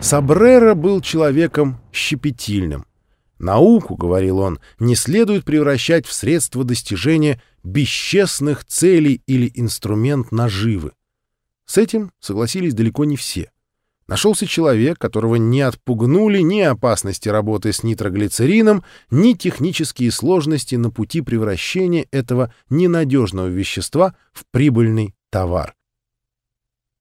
Сабрера был человеком щепетильным. Науку, говорил он, не следует превращать в средство достижения бесчестных целей или инструмент наживы. С этим согласились далеко не все. Нашелся человек, которого не отпугнули ни опасности работы с нитроглицерином, ни технические сложности на пути превращения этого ненадежного вещества в прибыльный товар.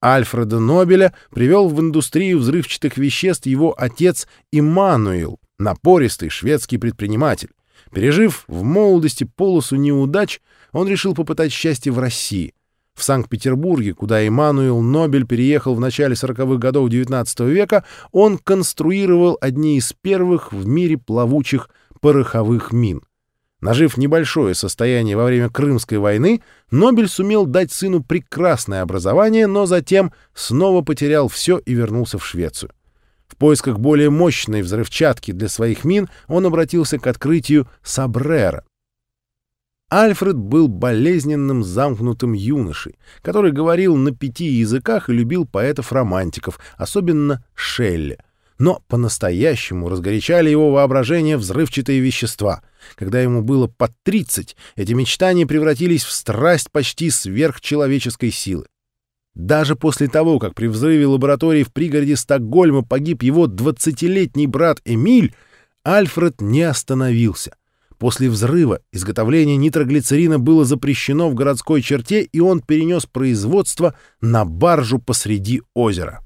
Альфреда Нобеля привел в индустрию взрывчатых веществ его отец Иммануил, напористый шведский предприниматель. Пережив в молодости полосу неудач, он решил попытать счастье в России. В Санкт-Петербурге, куда Иммануил Нобель переехал в начале 40-х годов XIX века, он конструировал одни из первых в мире плавучих пороховых мин — Нажив небольшое состояние во время Крымской войны, Нобель сумел дать сыну прекрасное образование, но затем снова потерял все и вернулся в Швецию. В поисках более мощной взрывчатки для своих мин он обратился к открытию Сабрера. Альфред был болезненным замкнутым юношей, который говорил на пяти языках и любил поэтов-романтиков, особенно Шелли — но по-настоящему разгорячали его воображение взрывчатые вещества. Когда ему было под 30, эти мечтания превратились в страсть почти сверхчеловеческой силы. Даже после того, как при взрыве лаборатории в пригороде Стокгольма погиб его 20-летний брат Эмиль, Альфред не остановился. После взрыва изготовление нитроглицерина было запрещено в городской черте, и он перенес производство на баржу посреди озера.